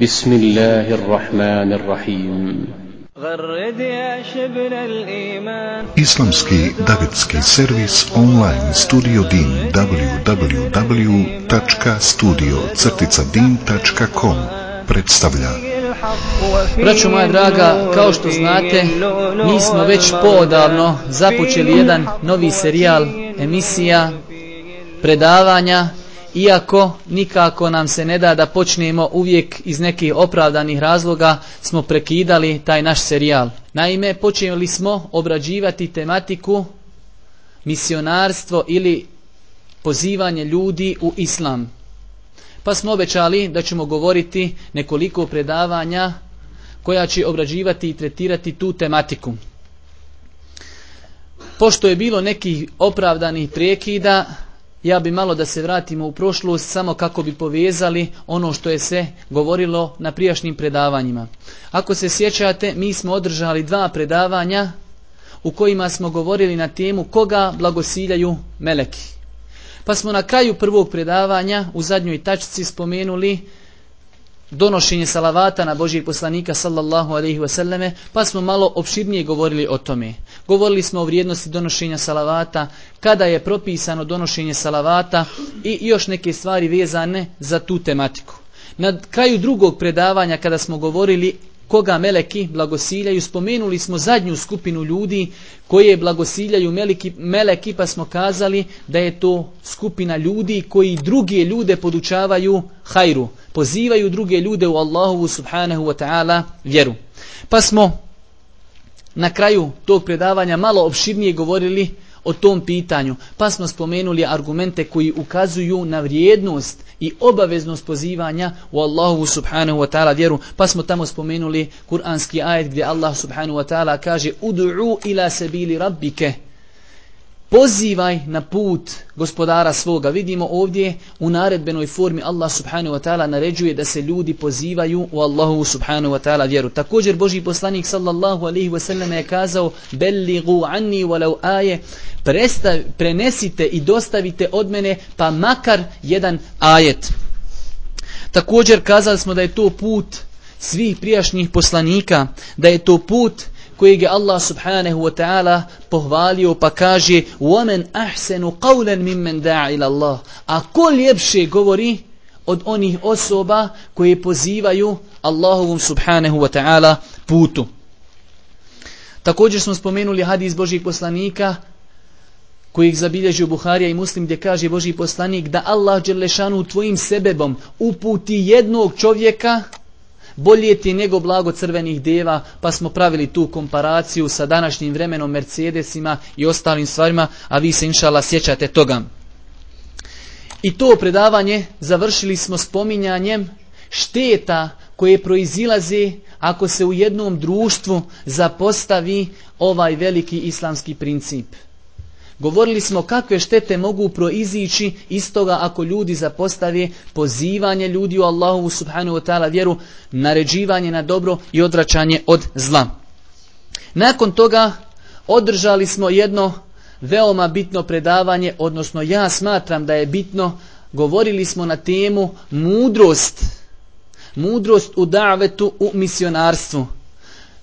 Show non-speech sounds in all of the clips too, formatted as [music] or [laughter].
بسم الله الرحمن الرحيم غرد يا شبل الإيمان Islamski davetski servis online Studio Din www.studio-din.com predstavlja Braćo moja draga, kao što znate, mi smo već poodavno započeli jedan novi serijal emisija, predavanja, iako nikako nam se ne da da počnemo uvijek iz nekih opravdanih razloga smo prekidali taj naš serijal. Naime, počeli smo obrađivati tematiku misionarstvo ili pozivanje ljudi u islam. Pa smo obećali da ćemo govoriti nekoliko predavanja koja će obrađivati i tretirati tu tematiku. Pošto je bilo nekih opravdanih prekida, ja bi malo da se vratimo u prošlost samo kako bi povezali ono što je se govorilo na prijašnjim predavanjima. Ako se sjećate, mi smo održali dva predavanja u kojima smo govorili na temu koga blagosiljaju meleki. Pa smo na kraju prvog predavanja u zadnjoj tačci spomenuli donošenje salavata na Božijeg poslanika sallallahu alaihi wasallame, pa smo malo opširnije govorili o tome. Govorili smo o vrijednosti donošenja salavata, kada je propisano donošenje salavata i još neke stvari vezane za tu tematiku. Na kraju drugog predavanja kada smo govorili koga meleki blagosiljaju, spomenuli smo zadnju skupinu ljudi koje blagosiljaju meleki, meleki pa smo kazali da je to skupina ljudi koji druge ljude podučavaju hajru, pozivaju druge ljude u Allahovu subhanahu wa ta'ala vjeru. Pa smo na kraju tog predavanja malo opširnije govorili o tom pitanju, pa smo spomenuli argumente koji ukazuju na vrijednost i obaveznost pozivanja u Allahu subhanahu wa ta'ala vjeru, pa smo tamo spomenuli kuranski ajet gdje Allah subhanahu wa ta'ala kaže Udu'u ila sebili rabbike Pozivaj na put gospodara svoga. Vidimo ovdje u naredbenoj formi Allah subhanahu wa ta'ala naređuje da se ljudi pozivaju u Allahu subhanahu wa ta'ala vjeru. Također Boži poslanik sallallahu alaihi wa sallam je kazao Belligu anni walau aje Prestav, prenesite i dostavite od mene pa makar jedan ajet. Također kazali smo da je to put svih prijašnjih poslanika, da je to put kojeg je Allah subhanahu wa ta'ala pohvalio pa kaže وَمَنْ أَحْسَنُ قَوْلًا مِمَّنْ دَعَ إِلَى اللَّهِ A ko ljepše govori od onih osoba koje pozivaju Allahovom subhanahu wa ta'ala putu. Također smo spomenuli hadis Božih poslanika kojih zabilježio Buharija i Muslim gdje kaže Boži poslanik da Allah Đelešanu tvojim sebebom uputi jednog čovjeka bolje ti nego blago crvenih deva, pa smo pravili tu komparaciju sa današnjim vremenom Mercedesima i ostalim stvarima, a vi se inšala sjećate toga. I to predavanje završili smo spominjanjem šteta koje proizilaze ako se u jednom društvu zapostavi ovaj veliki islamski princip. Govorili smo kakve štete mogu proizići iz toga ako ljudi zapostave pozivanje ljudi u Allahu subhanahu wa ta'ala vjeru, naređivanje na dobro i odvraćanje od zla. Nakon toga održali smo jedno veoma bitno predavanje, odnosno ja smatram da je bitno, govorili smo na temu mudrost, mudrost u davetu u misionarstvu.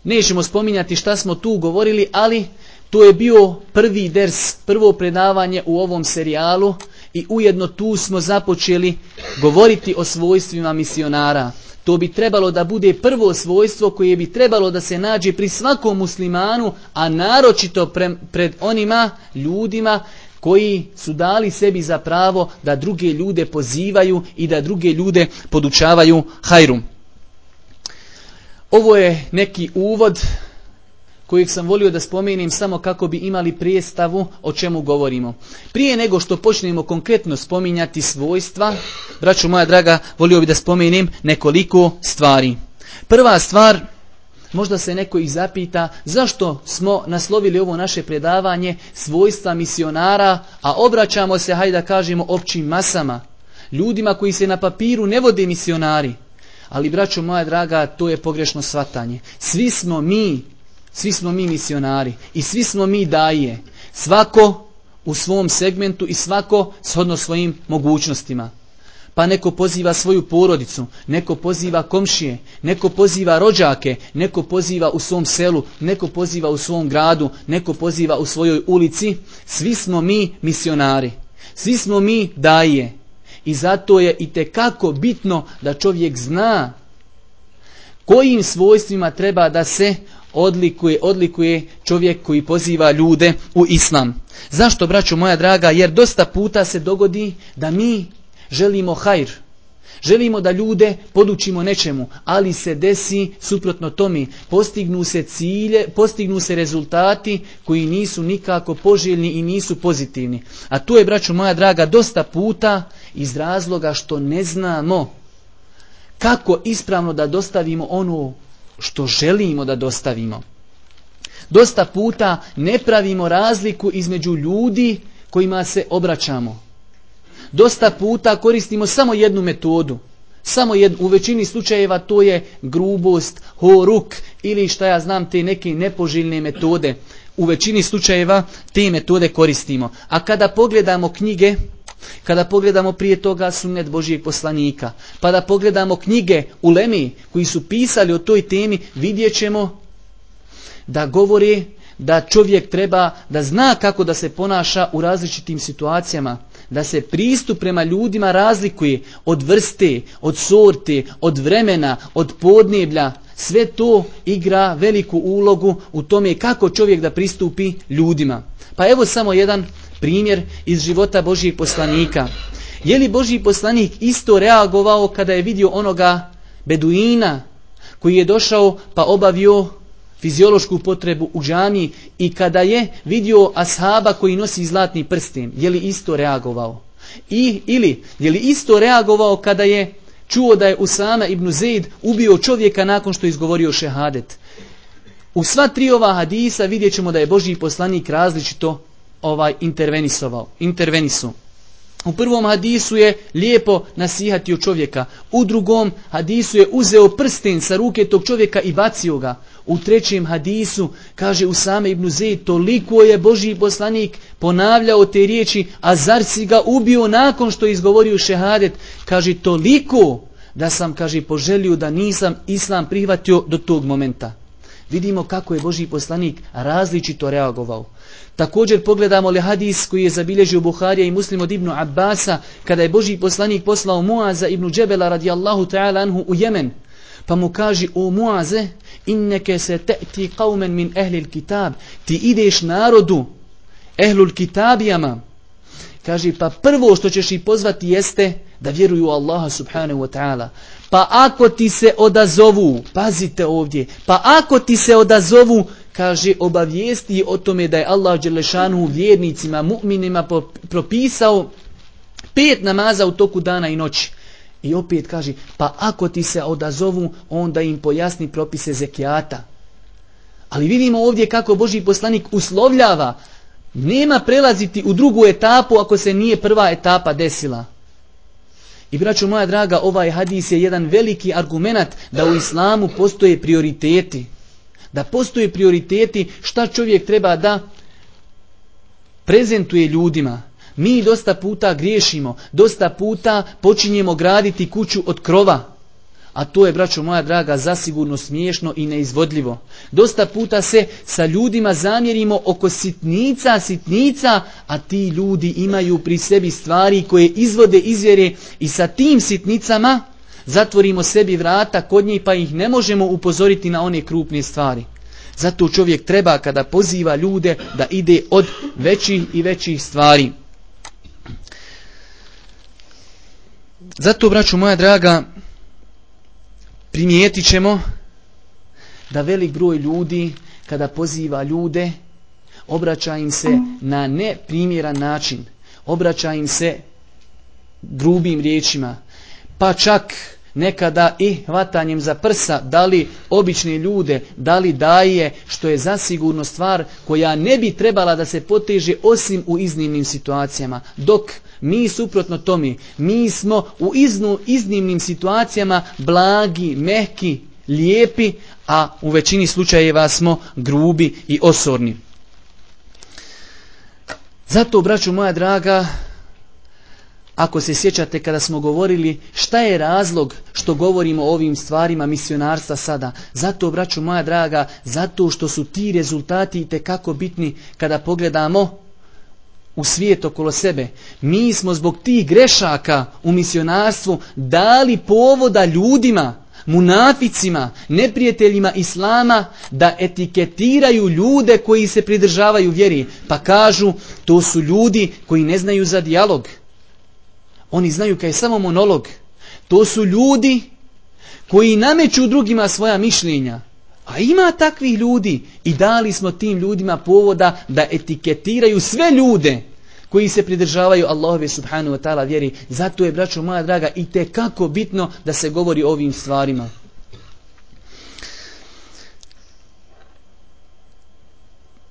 Nećemo spominjati šta smo tu govorili, ali to je bio prvi ders, prvo predavanje u ovom serijalu i ujedno tu smo započeli govoriti o svojstvima misionara. To bi trebalo da bude prvo svojstvo koje bi trebalo da se nađe pri svakom muslimanu, a naročito pre, pred onima ljudima koji su dali sebi za pravo da druge ljude pozivaju i da druge ljude podučavaju hajru. Ovo je neki uvod kojeg sam volio da spomenem samo kako bi imali predstavu o čemu govorimo. Prije nego što počnemo konkretno spominjati svojstva, braću moja draga, volio bi da spomenem nekoliko stvari. Prva stvar, možda se neko i zapita zašto smo naslovili ovo naše predavanje svojstva misionara, a obraćamo se, hajde da kažemo, općim masama. Ljudima koji se na papiru ne vode misionari. Ali, braćo moja draga, to je pogrešno svatanje. Svi smo mi svi smo mi misionari i svi smo mi daje. Svako u svom segmentu i svako shodno svojim mogućnostima. pa neko poziva svoju porodicu, neko poziva komšije, neko poziva rođake, neko poziva u svom selu, neko poziva u svom gradu, neko poziva u svojoj ulici. Svi smo mi misionari, svi smo mi daje. I zato je i kako bitno da čovjek zna kojim svojstvima treba da se odlikuje, odlikuje čovjek koji poziva ljude u islam. Zašto, braćo moja draga? Jer dosta puta se dogodi da mi želimo hajr. Želimo da ljude podučimo nečemu, ali se desi suprotno tome. Postignu se cilje, postignu se rezultati koji nisu nikako poželjni i nisu pozitivni. A to je, braćo moja draga, dosta puta iz razloga što ne znamo kako ispravno da dostavimo ono što želimo da dostavimo. Dosta puta ne pravimo razliku između ljudi kojima se obraćamo. Dosta puta koristimo samo jednu metodu. Samo jednu, u većini slučajeva to je grubost, horuk ili šta ja znam te neke nepoželjne metode. U većini slučajeva te metode koristimo. A kada pogledamo knjige kada pogledamo prije toga sunnet Božijeg poslanika, pa da pogledamo knjige u Lemi koji su pisali o toj temi, vidjet ćemo da govori da čovjek treba da zna kako da se ponaša u različitim situacijama, da se pristup prema ljudima razlikuje od vrste, od sorte, od vremena, od podneblja, sve to igra veliku ulogu u tome kako čovjek da pristupi ljudima. Pa evo samo jedan primjer iz života Božijeg poslanika. Je li Božji poslanik isto reagovao kada je vidio onoga beduina koji je došao pa obavio fiziološku potrebu u džami i kada je vidio ashaba koji nosi zlatni prsten, je li isto reagovao? I, ili je li isto reagovao kada je čuo da je Usama ibn Zaid ubio čovjeka nakon što je izgovorio šehadet? U sva tri ova hadisa vidjet ćemo da je Božji poslanik različito ovaj intervenisovao, intervenisu. U prvom hadisu je lijepo nasihatio čovjeka. U drugom hadisu je uzeo prsten sa ruke tog čovjeka i bacio ga. U trećem hadisu kaže Usame ibn Zeid toliko je Božji poslanik ponavljao te riječi, a zar si ga ubio nakon što je izgovorio šehadet? Kaže toliko da sam, kaže, poželio da nisam islam prihvatio do tog momenta. Vidimo kako je Božji poslanik različito reagovao. Također pogledamo li hadis koji je zabilježio Buharija i muslim od Ibnu Abbasa kada je Božji poslanik poslao Muaza Ibnu Džebela radijallahu ta'ala anhu u Jemen. Pa mu kaže o Muaze inneke se te'ti qavmen min ehlil kitab. Ti ideš narodu ehlul kitabijama. Kaže pa prvo što ćeš ih pozvati jeste da vjeruju Allaha subhanahu wa ta'ala. Pa ako ti se odazovu pazite ovdje pa ako ti se odazovu kaže obavijesti o tome da je Allah Đelešanu vjernicima, mu'minima propisao pet namaza u toku dana i noći. I opet kaže, pa ako ti se odazovu, onda im pojasni propise zekijata. Ali vidimo ovdje kako Boži poslanik uslovljava, nema prelaziti u drugu etapu ako se nije prva etapa desila. I braćo moja draga, ovaj hadis je jedan veliki argument da u islamu postoje prioriteti da postoje prioriteti šta čovjek treba da prezentuje ljudima. Mi dosta puta griješimo, dosta puta počinjemo graditi kuću od krova. A to je, braćo moja draga, zasigurno smiješno i neizvodljivo. Dosta puta se sa ljudima zamjerimo oko sitnica, sitnica, a ti ljudi imaju pri sebi stvari koje izvode izvjere i sa tim sitnicama zatvorimo sebi vrata kod njih pa ih ne možemo upozoriti na one krupne stvari. Zato čovjek treba kada poziva ljude da ide od većih i većih stvari. Zato, braću moja draga, primijetit ćemo da velik broj ljudi kada poziva ljude obraća im se na neprimjeran način. Obraća im se grubim riječima, pa čak nekada i hvatanjem za prsa, da li obične ljude, da li daje, što je zasigurno stvar koja ne bi trebala da se poteže osim u iznimnim situacijama. Dok mi suprotno tome, mi smo u iznu, iznimnim situacijama blagi, mehki, lijepi, a u većini slučajeva smo grubi i osorni. Zato, braću moja draga, ako se sjećate kada smo govorili šta je razlog što govorimo o ovim stvarima misionarstva sada. Zato, braću moja draga, zato što su ti rezultati i kako bitni kada pogledamo u svijet okolo sebe. Mi smo zbog tih grešaka u misionarstvu dali povoda ljudima, munaficima, neprijateljima Islama da etiketiraju ljude koji se pridržavaju vjeri. Pa kažu to su ljudi koji ne znaju za dijalog. Oni znaju kaj je samo monolog. To su ljudi koji nameću drugima svoja mišljenja. A ima takvih ljudi i dali smo tim ljudima povoda da etiketiraju sve ljude koji se pridržavaju Allahove subhanahu wa ta'ala vjeri. Zato je, braćo moja draga, i te kako bitno da se govori o ovim stvarima.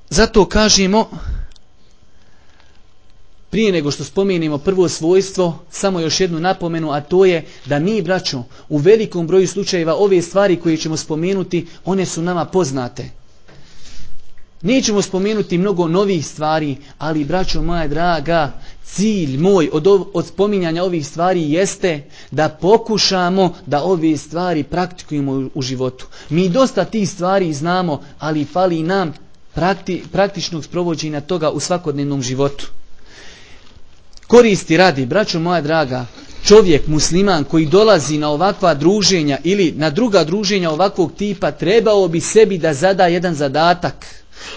Zato kažemo prije nego što spomenemo prvo svojstvo, samo još jednu napomenu, a to je da mi, braćo, u velikom broju slučajeva ove stvari koje ćemo spomenuti, one su nama poznate. Nećemo spomenuti mnogo novih stvari, ali, braćo moja draga, cilj moj od, od spominjanja ovih stvari jeste da pokušamo da ove stvari praktikujemo u, u životu. Mi dosta tih stvari znamo, ali fali nam prakti, praktičnog sprovođenja toga u svakodnevnom životu koristi radi, braćo moja draga, čovjek, musliman koji dolazi na ovakva druženja ili na druga druženja ovakvog tipa, trebao bi sebi da zada jedan zadatak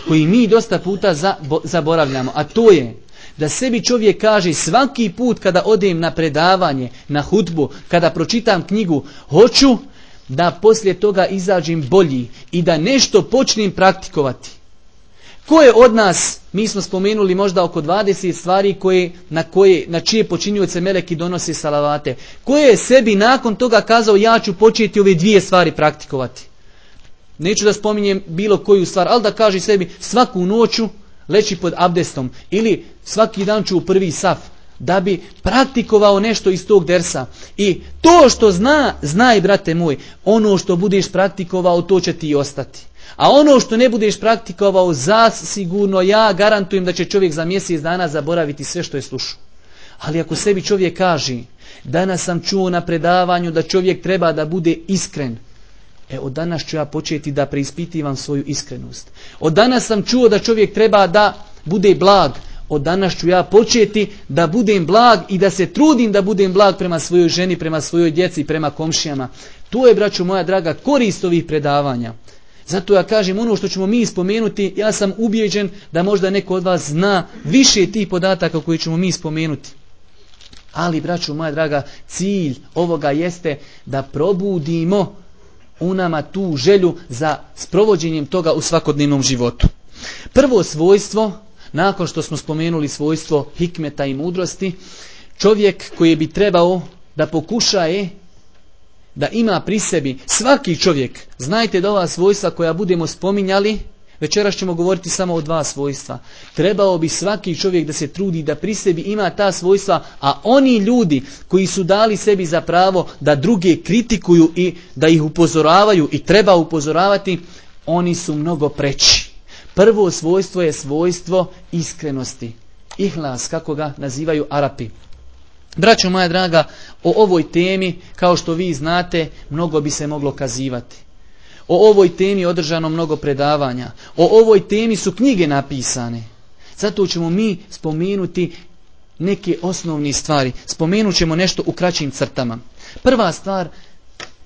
koji mi dosta puta za, bo, zaboravljamo, a to je da sebi čovjek kaže svaki put kada odem na predavanje, na hudbu, kada pročitam knjigu, hoću da poslije toga izađem bolji i da nešto počnem praktikovati. Ko je od nas, mi smo spomenuli možda oko 20 stvari koje, na, koje, na čije počinjujuce meleki donose salavate. Ko je sebi nakon toga kazao ja ću početi ove dvije stvari praktikovati. Neću da spominjem bilo koju stvar, ali da kaže sebi svaku noću leći pod abdestom ili svaki dan ću u prvi saf da bi praktikovao nešto iz tog dersa. I to što zna, znaj brate moj, ono što budeš praktikovao to će ti ostati. A ono što ne budeš praktikovao zasigurno ja garantujem da će čovjek za mjesec dana zaboraviti sve što je slušao. Ali ako sebi čovjek kaže danas sam čuo na predavanju da čovjek treba da bude iskren. E od danas ću ja početi da preispitivam svoju iskrenost. Od danas sam čuo da čovjek treba da bude blag. Od danas ću ja početi da budem blag i da se trudim da budem blag prema svojoj ženi, prema svojoj djeci, prema komšijama. To je, braću moja draga, korist ovih predavanja. Zato ja kažem ono što ćemo mi spomenuti, ja sam ubijeđen da možda neko od vas zna više tih podataka koji ćemo mi spomenuti. Ali, braću moja draga, cilj ovoga jeste da probudimo u nama tu želju za sprovođenjem toga u svakodnevnom životu. Prvo svojstvo, nakon što smo spomenuli svojstvo hikmeta i mudrosti, čovjek koji bi trebao da pokušaje da ima pri sebi svaki čovjek, znajte da ova svojstva koja budemo spominjali, večeras ćemo govoriti samo o dva svojstva. Trebao bi svaki čovjek da se trudi da pri sebi ima ta svojstva, a oni ljudi koji su dali sebi za pravo da druge kritikuju i da ih upozoravaju i treba upozoravati, oni su mnogo preći. Prvo svojstvo je svojstvo iskrenosti. Ihlas, kako ga nazivaju Arapi. Braćo moja draga, o ovoj temi, kao što vi znate, mnogo bi se moglo kazivati. O ovoj temi je održano mnogo predavanja. O ovoj temi su knjige napisane. Zato ćemo mi spomenuti neke osnovne stvari. Spomenut ćemo nešto u kraćim crtama. Prva stvar,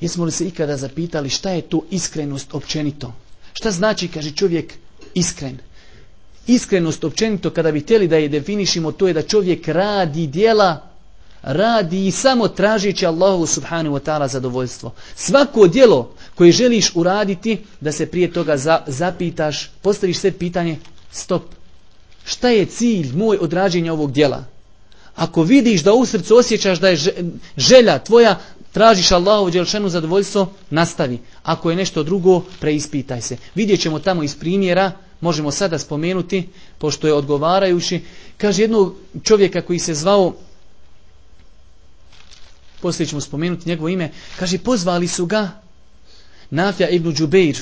jesmo li se ikada zapitali šta je to iskrenost općenito? Šta znači, kaže čovjek, iskren? Iskrenost općenito, kada bi htjeli da je definišimo, to je da čovjek radi dijela radi i samo tražići Allahu subhanahu wa ta'ala zadovoljstvo. Svako djelo koje želiš uraditi, da se prije toga za, zapitaš, postaviš sve pitanje, stop, šta je cilj moj odrađenja ovog djela? Ako vidiš da u srcu osjećaš da je želja tvoja, tražiš Allahu djelšanu zadovoljstvo, nastavi. Ako je nešto drugo, preispitaj se. Vidjet ćemo tamo iz primjera, možemo sada spomenuti, pošto je odgovarajući, kaže jednog čovjeka koji se zvao poslije ćemo spomenuti njegovo ime, kaže pozvali su ga Nafja ibn Džubeir,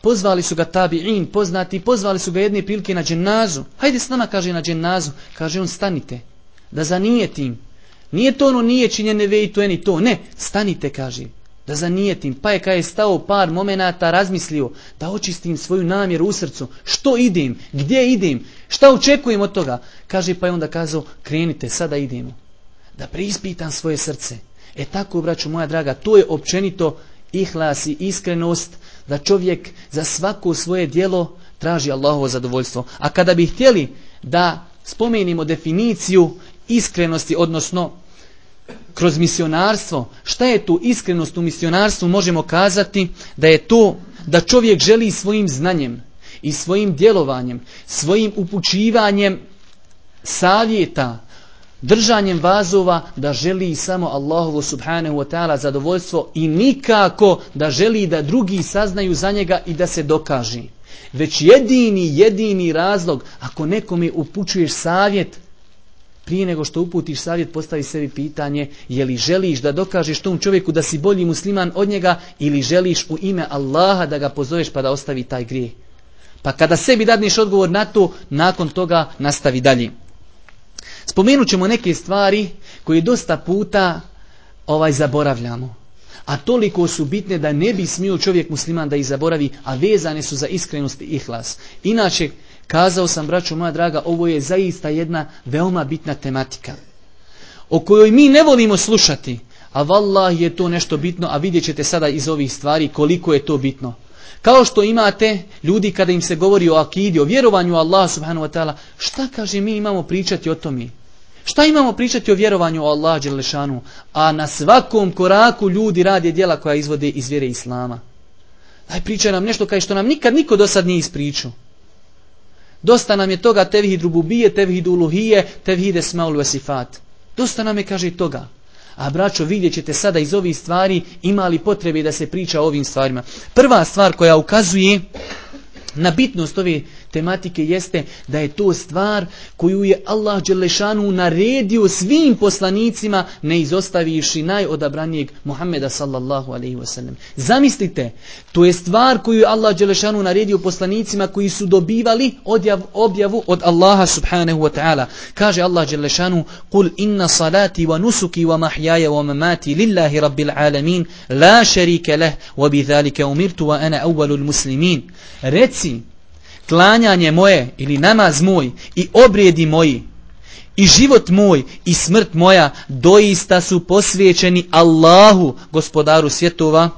pozvali su ga Tabi'in, poznati, pozvali su ga jedne prilike na dženazu, hajde s nama, kaže na dženazu, kaže on stanite, da zanijetim, Nije to ono nije činjene ve i to eni to. Ne, stanite, kaže. Da zanijetim. Pa je kada je stao par momenata razmislio da očistim svoju namjeru u srcu. Što idem? Gdje idem? Šta očekujem od toga? Kaže pa je onda kazao krenite, sada idemo. Da preispitam svoje srce. E tako, braću moja draga, to je općenito ihlas i iskrenost da čovjek za svako svoje dijelo traži Allahovo zadovoljstvo. A kada bi htjeli da spomenimo definiciju iskrenosti, odnosno kroz misionarstvo, šta je tu iskrenost u misionarstvu, možemo kazati da je to da čovjek želi svojim znanjem i svojim djelovanjem, svojim upućivanjem savjeta, držanjem vazova da želi samo Allahovo subhanahu wa ta'ala zadovoljstvo i nikako da želi da drugi saznaju za njega i da se dokaže. Već jedini, jedini razlog, ako nekome upućuješ savjet, prije nego što uputiš savjet, postavi sebi pitanje, je li želiš da dokažeš tom čovjeku da si bolji musliman od njega ili želiš u ime Allaha da ga pozoveš pa da ostavi taj grijeh. Pa kada sebi dadneš odgovor na to, nakon toga nastavi dalje. Spomenut ćemo neke stvari koje dosta puta ovaj zaboravljamo. A toliko su bitne da ne bi smio čovjek musliman da ih zaboravi, a vezane su za iskrenost i ihlas. Inače, kazao sam, braću moja draga, ovo je zaista jedna veoma bitna tematika. O kojoj mi ne volimo slušati, a vallah je to nešto bitno, a vidjet ćete sada iz ovih stvari koliko je to bitno. Kao što imate ljudi kada im se govori o akidi, o vjerovanju Allah subhanahu wa ta'ala, šta kaže mi imamo pričati o tome? Šta imamo pričati o vjerovanju o Allah Đelešanu? A na svakom koraku ljudi radi djela koja izvode iz vjere Islama. Daj priča nam nešto kaj što nam nikad niko do sad nije ispričao. Dosta nam je toga tevhid rububije, tevhid uluhije, tevhid esmaul vesifat. Dosta nam je, kaže, toga. A braćo, vidjet ćete sada iz ovih stvari imali potrebe da se priča o ovim stvarima. Prva stvar koja ukazuje na bitnost ove tematike jeste da je to stvar koju je Allah Đelešanu naredio svim poslanicima ne izostavivši najodabranijeg Muhammeda sallallahu alaihi wasallam. Zamislite, to je stvar koju je Allah Đelešanu naredio poslanicima koji su dobivali odjav, objavu od Allaha subhanahu wa ta'ala. Kaže Allah Đelešanu Kul inna salati wa nusuki wa mahjaja wa mamati lillahi rabbil alamin la šerike leh wa bi umirtu wa ana awalul muslimin. Reci, klanjanje moje ili namaz moj i obrijedi moji i život moj i smrt moja doista su posvećeni Allahu, gospodaru svjetova,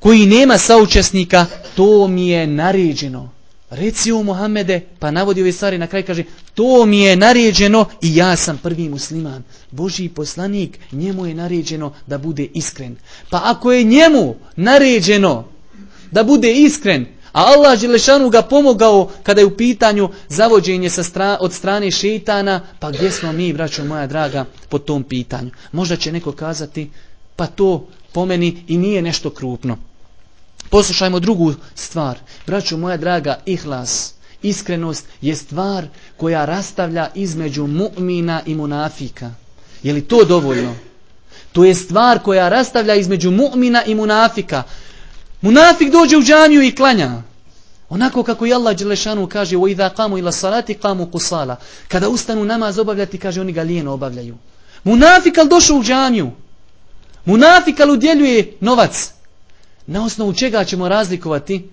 koji nema saučesnika, to mi je naređeno. Reci o Muhammede, pa navodi ove stvari na kraj kaže, to mi je naređeno i ja sam prvi musliman. Boži poslanik, njemu je naređeno da bude iskren. Pa ako je njemu naređeno da bude iskren, a Allah Želešanu ga pomogao kada je u pitanju zavođenje sa stra od strane šeitana, pa gdje smo mi, braćo moja draga, po tom pitanju? Možda će neko kazati, pa to po meni i nije nešto krupno. Poslušajmo drugu stvar. Braćo moja draga, ihlas, iskrenost je stvar koja rastavlja između mu'mina i munafika. Je li to dovoljno? To je stvar koja rastavlja između mu'mina i munafika. Munafik dođe u džamiju i klanja. Onako kako i Allah Đelešanu kaže وَإِذَا قَامُوا إِلَا صَلَاتِ قَامُوا قُصَالَ Kada ustanu namaz obavljati, kaže oni ga lijeno obavljaju. Munafik al došao u džamiju. Munafik al udjeljuje novac. Na osnovu čega ćemo razlikovati?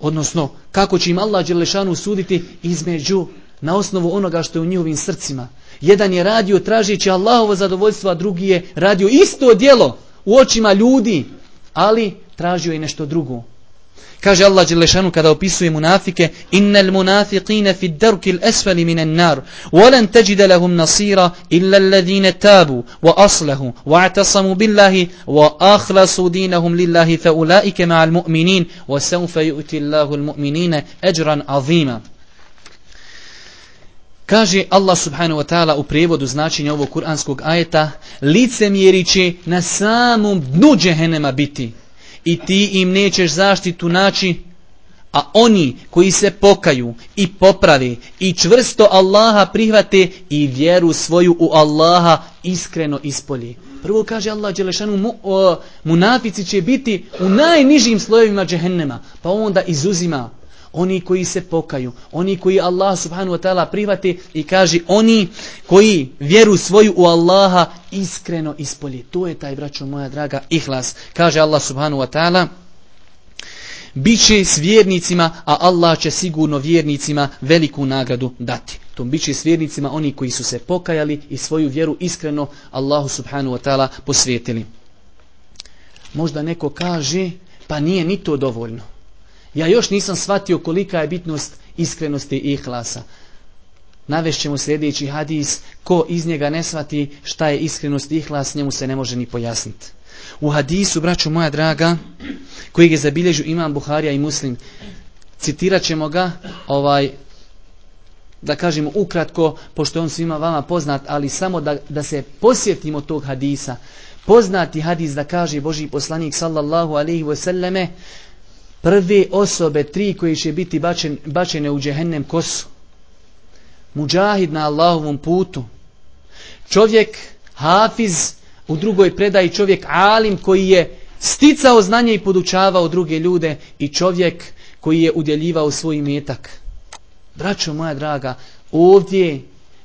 Odnosno, kako će im Allah Đelešanu suditi između na osnovu onoga što je u njihovim srcima. Jedan je radio tražeći Allahovo zadovoljstvo, a drugi je radio isto djelo u očima ljudi, ali tražio je nešto drugo. Kaže Allah Đelešanu kada opisuje munafike Innal munafiqine fi darki l'esfali minan nar Walan teđide lahum nasira illa alladhine tabu wa aslahu wa atasamu billahi wa akhlasu dinahum lillahi fa ulaike ma'al mu'minin wa saufa yu'ti Allahu al-mu'minine ajran azima Kaže Allah subhanahu wa ta'ala u prijevodu značenja ovog kuranskog ajeta licemjeri će na samom dnu džehennema biti i ti im nećeš zaštitu naći, a oni koji se pokaju i poprave i čvrsto Allaha prihvate i vjeru svoju u Allaha iskreno ispolje. Prvo kaže Allah Đelešanu, mu, munafici će biti u najnižim slojevima džehennema, pa onda izuzima oni koji se pokaju, oni koji Allah subhanahu wa ta'ala prihvati i kaže oni koji vjeru svoju u Allaha iskreno ispolje. To je taj, braćo moja draga, ihlas. Kaže Allah subhanahu wa ta'ala, Biće s vjernicima, a Allah će sigurno vjernicima veliku nagradu dati. Tom biće s vjernicima oni koji su se pokajali i svoju vjeru iskreno Allahu subhanahu wa ta'ala posvijetili. Možda neko kaže, pa nije ni to dovoljno. Ja još nisam shvatio kolika je bitnost iskrenosti i ihlasa. Navešćemo sljedeći hadis, ko iz njega ne shvati šta je iskrenost i ihlas, njemu se ne može ni pojasniti. U hadisu, braćo moja draga, koji je zabilježio imam Buharija i Muslim, citirat ćemo ga, ovaj, da kažemo ukratko, pošto on svima vama poznat, ali samo da, da se posjetimo tog hadisa. Poznati hadis da kaže Boži poslanik sallallahu alaihi wasallame, prve osobe, tri koji će biti bačen, bačene u džehennem kosu. Muđahid na Allahovom putu. Čovjek, hafiz, u drugoj predaji čovjek alim koji je sticao znanje i podučavao druge ljude i čovjek koji je udjeljivao svoj metak. Braćo moja draga, ovdje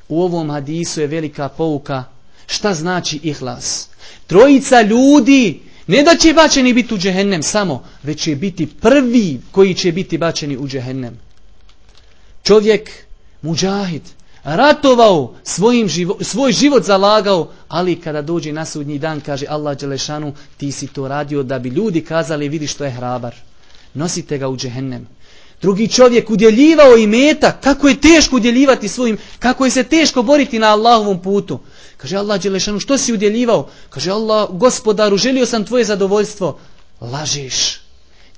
u ovom hadisu je velika pouka šta znači ihlas. Trojica ljudi ne da će bačeni biti u džehennem samo, već će biti prvi koji će biti bačeni u džehennem. Čovjek, muđahid, ratovao, svojim živo, svoj život zalagao, ali kada dođe na sudnji dan, kaže Allah Đelešanu, ti si to radio da bi ljudi kazali, vidi što je hrabar. Nosite ga u džehennem. Drugi čovjek udjeljivao i meta, kako je teško udjeljivati svojim, kako je se teško boriti na Allahovom putu. Kaže Allah Đelešanu, što si udjeljivao? Kaže Allah, gospodaru, želio sam tvoje zadovoljstvo. Lažiš.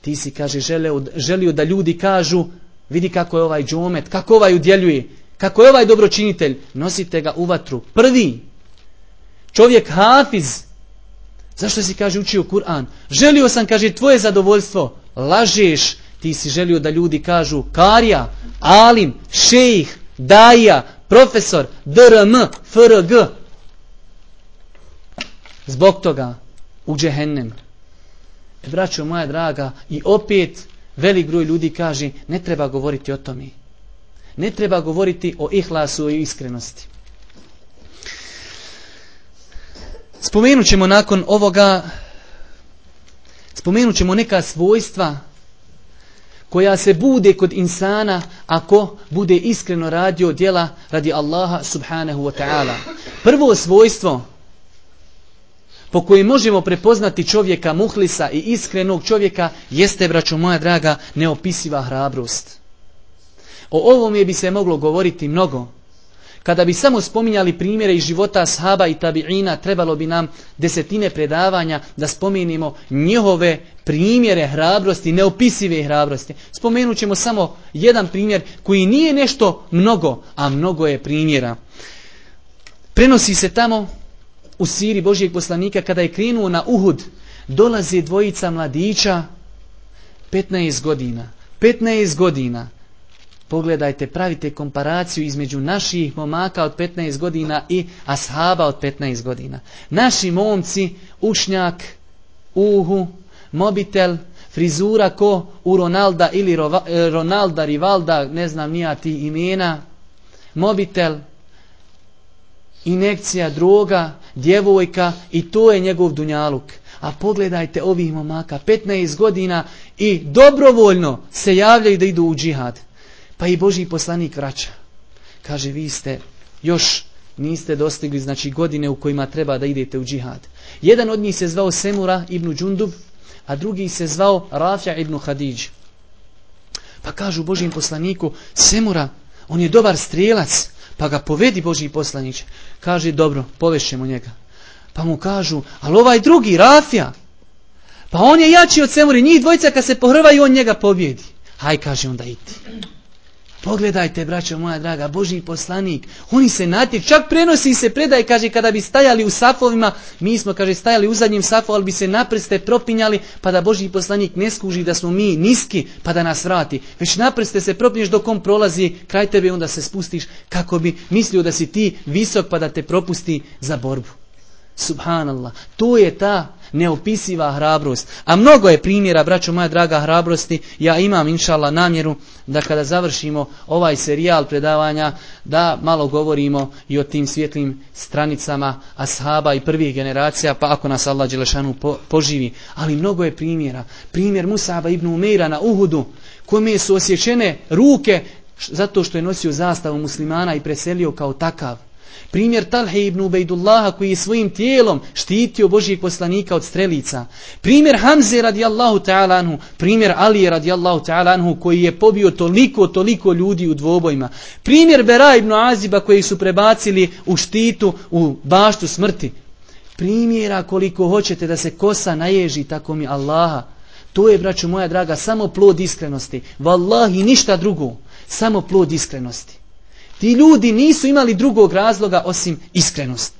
Ti si, kaže, želio, želio da ljudi kažu, vidi kako je ovaj džomet, kako ovaj udjeljuje. Kako je ovaj dobročinitelj? Nosite ga u vatru. Prvi. Čovjek hafiz. Zašto si kaže učio Kur'an? Želio sam, kaže, tvoje zadovoljstvo. Lažeš. Ti si želio da ljudi kažu Karija, Alim, Šejih, Daja, Profesor, DRM, FRG. Zbog toga u džehennem. Braćo moja draga, i opet velik broj ljudi kaže ne treba govoriti o tome. Ne treba govoriti o ihlasu i iskrenosti. Spomenut ćemo nakon ovoga spomenut ćemo neka svojstva koja se bude kod insana ako bude iskreno radio djela radi Allaha subhanahu wa ta'ala. Prvo svojstvo po kojem možemo prepoznati čovjeka muhlisa i iskrenog čovjeka jeste, braćo moja draga, neopisiva hrabrost. O ovom je bi se moglo govoriti mnogo. Kada bi samo spominjali primjere iz života sahaba i tabiina, trebalo bi nam desetine predavanja da spomenimo njihove primjere hrabrosti, neopisive hrabrosti. Spomenut ćemo samo jedan primjer koji nije nešto mnogo, a mnogo je primjera. Prenosi se tamo u siri Božijeg poslanika kada je krenuo na Uhud, dolaze dvojica mladića 15 godina. 15 godina Pogledajte, pravite komparaciju između naših momaka od 15 godina i ashaba od 15 godina. Naši momci, ušnjak, uhu, mobitel, frizura ko u Ronalda ili e, Ronalda, Rivalda, ne znam nija ti imena, mobitel, inekcija, droga, djevojka i to je njegov dunjaluk. A pogledajte ovih momaka, 15 godina i dobrovoljno se javljaju da idu u džihad. Pa i Boži poslanik vraća. Kaže, vi ste još niste dostigli znači godine u kojima treba da idete u džihad. Jedan od njih se zvao Semura ibn Džundub, a drugi se zvao Rafja ibn Hadidž. Pa kažu Božim poslaniku, Semura, on je dobar strijelac, pa ga povedi Boži poslanić. Kaže, dobro, povešćemo njega. Pa mu kažu, ali ovaj drugi, Rafja, pa on je jači od Semure, njih dvojica kad se pohrvaju, on njega pobjedi. Haj, kaže, onda iti. Pogledajte, braćo moja draga, Boži poslanik, oni se natječu, čak prenosi se predaj, kaže, kada bi stajali u safovima, mi smo, kaže, stajali u zadnjem safu, ali bi se naprste propinjali, pa da Boži poslanik ne skuži da smo mi niski, pa da nas vrati. Već naprste se propinješ dok on prolazi, kraj tebe onda se spustiš, kako bi mislio da si ti visok, pa da te propusti za borbu. Subhanallah. To je ta neopisiva hrabrost. A mnogo je primjera, braćo moja draga, hrabrosti. Ja imam, inšala, namjeru da kada završimo ovaj serijal predavanja, da malo govorimo i o tim svjetlim stranicama ashaba i prvih generacija, pa ako nas Allah Đelešanu poživi. Ali mnogo je primjera. Primjer Musaba ibn Umeira na Uhudu, kome su osjećene ruke zato što je nosio zastavu muslimana i preselio kao takav. Primjer Talhe ibn Ubejdullaha koji je svojim tijelom štitio Božijeg poslanika od strelica. Primjer Hamze radijallahu ta'ala anhu. Primjer Ali radijallahu ta'ala anhu koji je pobio toliko, toliko ljudi u dvobojima. Primjer Bera ibn Aziba koji su prebacili u štitu u baštu smrti. Primjera koliko hoćete da se kosa naježi tako mi Allaha. To je, braću moja draga, samo plod iskrenosti. Wallahi, ništa drugo. Samo plod iskrenosti. Ti ljudi nisu imali drugog razloga osim iskrenost.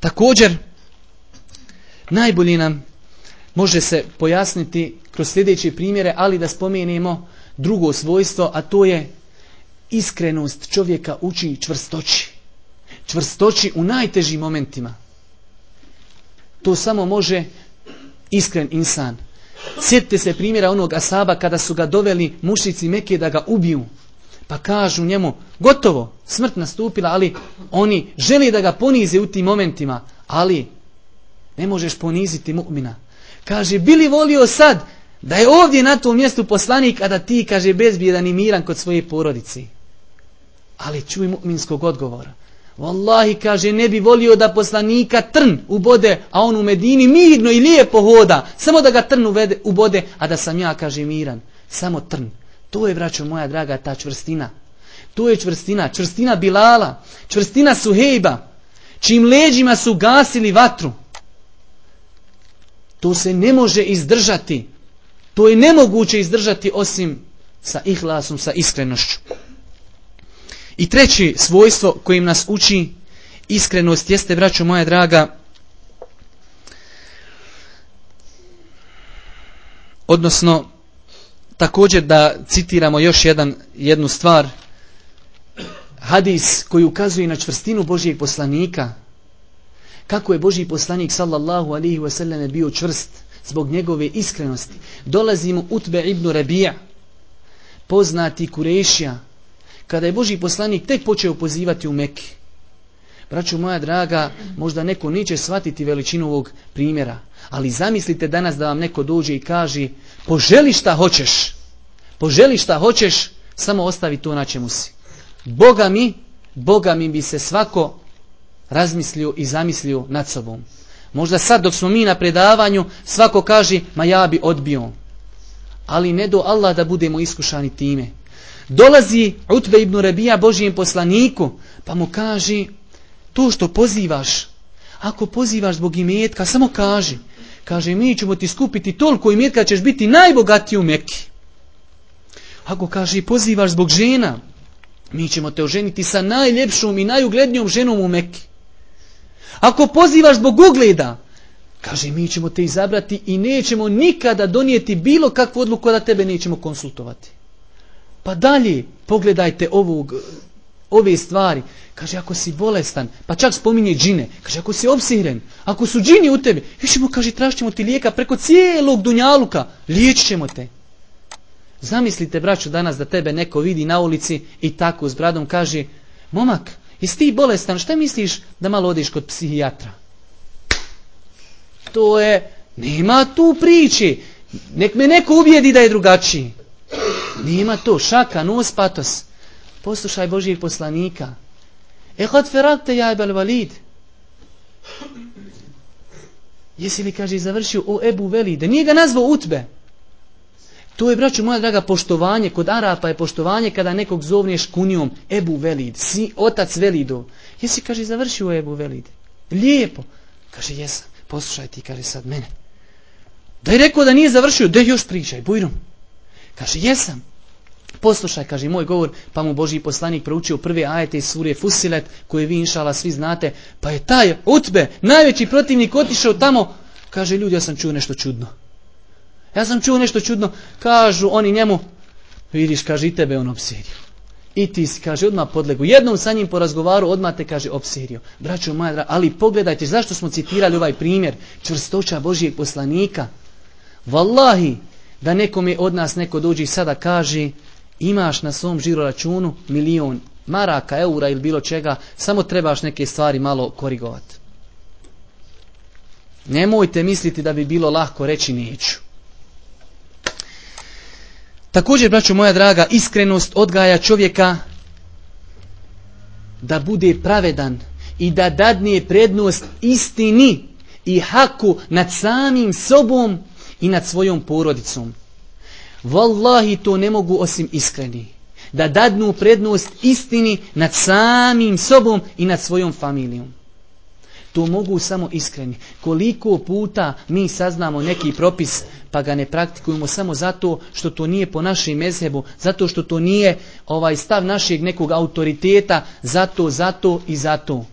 Također, najbolji nam može se pojasniti kroz sljedeće primjere, ali da spomenemo drugo svojstvo, a to je iskrenost čovjeka uči čvrstoći. Čvrstoći u najtežim momentima. To samo može iskren insan. Sjetite se primjera onog asaba kada su ga doveli mušici Meke da ga ubiju. Pa kažu njemu, gotovo, smrt nastupila, ali oni želi da ga ponize u tim momentima, ali ne možeš poniziti mu'mina. Kaže, bili volio sad da je ovdje na tom mjestu poslanik, a da ti, kaže, bezbjedan i miran kod svoje porodici. Ali čuj mu'minskog odgovora. Wallahi, kaže, ne bi volio da poslanika trn ubode, a on u Medini mirno i lijepo hoda. Samo da ga trn ubode, a da sam ja, kaže, miran. Samo trn. To je, braćo moja draga, ta čvrstina. To je čvrstina. Čvrstina Bilala. Čvrstina Suhejba. Čim leđima su gasili vatru. To se ne može izdržati. To je nemoguće izdržati osim sa ihlasom, sa iskrenošću. I treći svojstvo kojim nas uči iskrenost jeste, braćo moja draga, odnosno također da citiramo još jedan, jednu stvar, hadis koji ukazuje na čvrstinu Božijeg poslanika, kako je Božji poslanik sallallahu alihi wasallam bio čvrst zbog njegove iskrenosti. Dolazimo Utbe ibn Rabija, poznati Kurešija, kada je Božji poslanik tek počeo pozivati u Mekke. Braću moja draga, možda neko neće shvatiti veličinu ovog primjera, ali zamislite danas da vam neko dođe i kaže poželi šta hoćeš, poželi šta hoćeš, samo ostavi to na čemu si. Boga mi, Boga mi bi se svako razmislio i zamislio nad sobom. Možda sad dok smo mi na predavanju svako kaže ma ja bi odbio. Ali ne do Allah da budemo iskušani time. Dolazi Utbe ibn Rabija Božijem poslaniku pa mu kaže to što pozivaš ako pozivaš zbog imetka samo kaži kaže mi ćemo ti skupiti toliko imetka ćeš biti najbogatiji u Mekki. Ako kaže pozivaš zbog žena mi ćemo te oženiti sa najljepšom i najuglednijom ženom u Mekki. Ako pozivaš zbog ugleda, kaže mi ćemo te izabrati i nećemo nikada donijeti bilo kakvu odluku da tebe nećemo konsultovati. Pa dalje, pogledajte ovog, ove stvari. Kaže, ako si bolestan, pa čak spominje džine. Kaže, ako si obsiren, ako su džini u tebi, ćemo, kaže, tražit ti lijeka preko cijelog dunjaluka, liječit ćemo te. Zamislite, braću, danas da tebe neko vidi na ulici i tako s bradom kaže, momak, jesi ti bolestan, šta misliš da malo odiš kod psihijatra? To je, nema tu priči. Nek me neko ubijedi da je drugačiji. Nema to, šaka, nos, patos. Poslušaj Božijeg poslanika. E hod ferakte ja ebel valid. Jesi li, kaže, završio o Ebu Velide? Nije ga nazvao Utbe. To je, braću moja draga, poštovanje. Kod Arapa je poštovanje kada nekog zovneš kunijom Ebu Velid, si otac Velidov. Jesi, kaže, završio Ebu Velid? Lijepo. Kaže, jesam. Poslušaj ti, kaže sad mene. Da je rekao da nije završio, da još pričaj, bujrom. Kaže, jesam. Poslušaj, kaže, moj govor, pa mu Boži poslanik proučio prve ajete iz surje Fusilet, koje vi inšala svi znate, pa je taj Utbe, najveći protivnik, otišao tamo, kaže, ljudi, ja sam čuo nešto čudno. Ja sam čuo nešto čudno, kažu oni njemu, vidiš, kaže, i tebe on obsirio. I ti si, kaže, odmah podlegu. Jednom sa njim po razgovaru, odmah te, kaže, opsirio. Braćo moja, ali pogledajte, zašto smo citirali ovaj primjer? Čvrstoća Božijeg poslanika. Wallahi, da nekome od nas neko dođe i sada kaže, imaš na svom žiro računu milion maraka, eura ili bilo čega, samo trebaš neke stvari malo korigovati. Nemojte misliti da bi bilo lahko reći neću. Također, braćo moja draga, iskrenost odgaja čovjeka da bude pravedan i da dadne prednost istini i haku nad samim sobom i nad svojom porodicom. Wallahi to ne mogu osim iskreni. Da dadnu prednost istini nad samim sobom i nad svojom familijom. To mogu samo iskreni. Koliko puta mi saznamo neki propis pa ga ne praktikujemo samo zato što to nije po našem mezhebu, zato što to nije ovaj stav našeg nekog autoriteta, zato, zato i zato.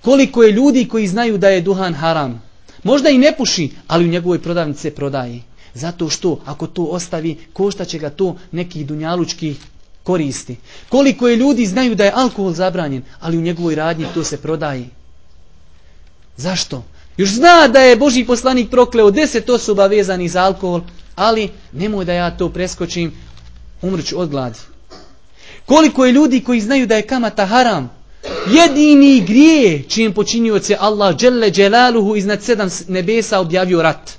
Koliko je ljudi koji znaju da je duhan haram. Možda i ne puši, ali u njegovoj prodavnice prodaje. Zato što ako to ostavi, košta će ga to neki dunjalučki koristi. Koliko je ljudi znaju da je alkohol zabranjen, ali u njegovoj radnji to se prodaje. Zašto? Još zna da je Boži poslanik prokleo deset osoba vezanih za alkohol, ali nemoj da ja to preskočim, umrću od gladi. Koliko je ljudi koji znaju da je kamata haram, jedini grije čijem počinioc je Allah dželle dželaluhu iznad sedam nebesa objavio rat.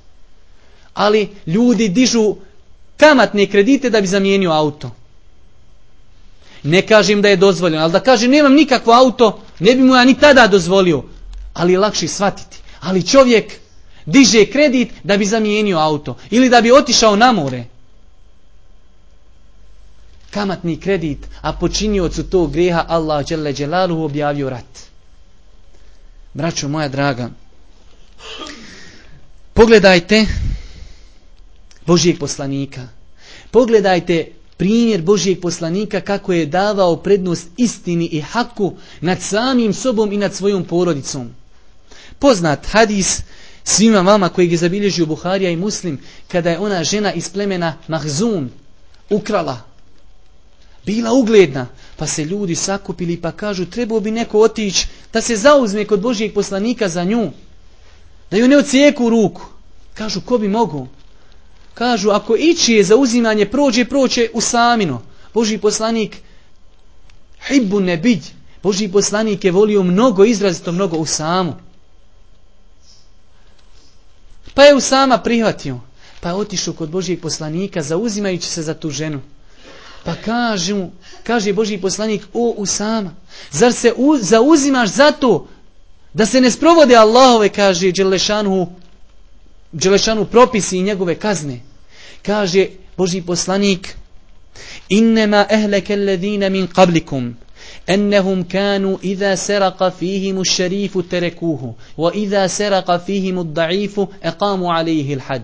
Ali ljudi dižu kamatne kredite da bi zamijenio auto. Ne kažem da je dozvoljeno, ali da kažem nemam nikakvo auto, ne bi mu ja ni tada dozvolio. Ali je lakše shvatiti. Ali čovjek diže kredit da bi zamijenio auto. Ili da bi otišao na more. Kamatni kredit, a počiniocu tog greha Allah dželle dželaluhu objavio rat. Braćo moja draga, pogledajte Božijeg poslanika. Pogledajte primjer Božijeg poslanika kako je davao prednost istini i haku nad samim sobom i nad svojom porodicom. Poznat hadis svima vama koji je zabilježio Buharija i Muslim kada je ona žena iz plemena Mahzum ukrala. Bila ugledna, pa se ljudi sakupili pa kažu trebao bi neko otići da se zauzme kod Božijeg poslanika za nju. Da ju ne ocijeku ruku. Kažu ko bi mogu? Kažu ako ići je za uzimanje prođe, prođe u samino. Božji poslanik hibbu ne bidj. Božji poslanik je volio mnogo, izrazito mnogo u samu. Pa je Usama prihvatio. Pa je otišao kod Božijeg poslanika zauzimajući se za tu ženu. Pa kažu, kaže Božji poslanik, o Usama, zar se u, zauzimaš za to da se ne sprovode Allahove, kaže Đelešanu, Đelešanu propisi i njegove kazne. Kaže Božji poslanik, innema ehleke alladine min qablikum, أنهم كانوا إذا سرق فيهم الشريف تركوه وإذا سرق فيهم الضعيف أقاموا عليه الحد